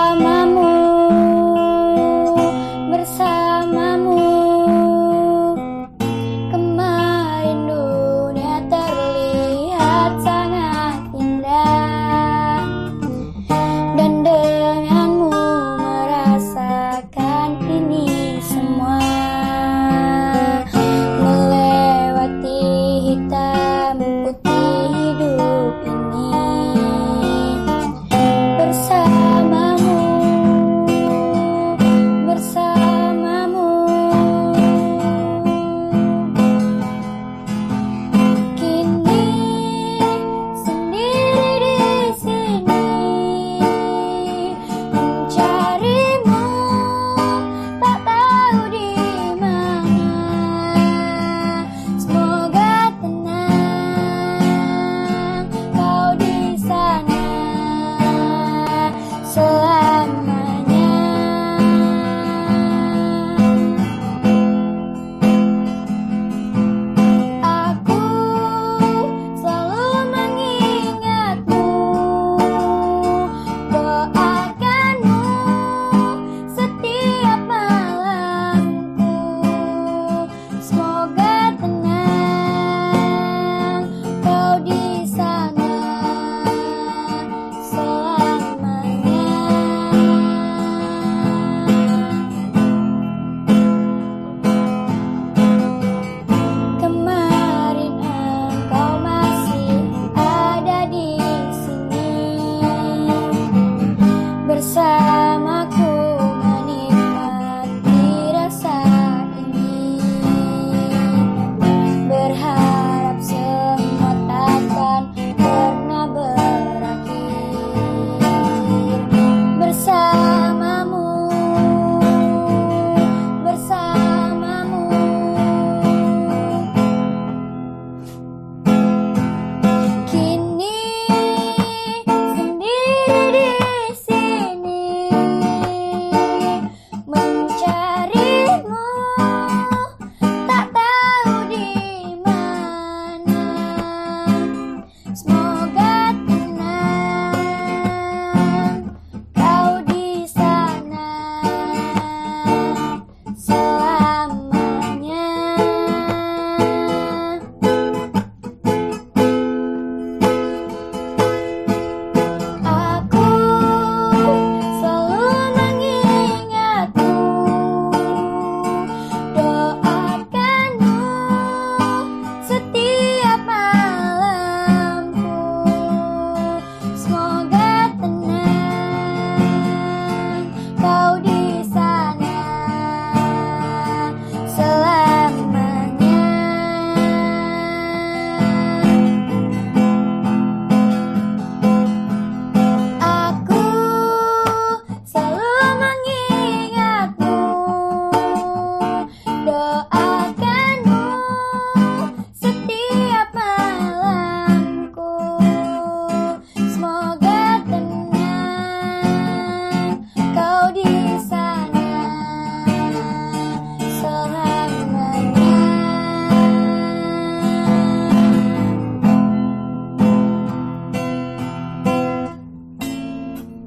bersamamu bersamamu. Kemarin dunia terlihat sangat indah dan denganmu merasakan ini semua. Melewati hitam putih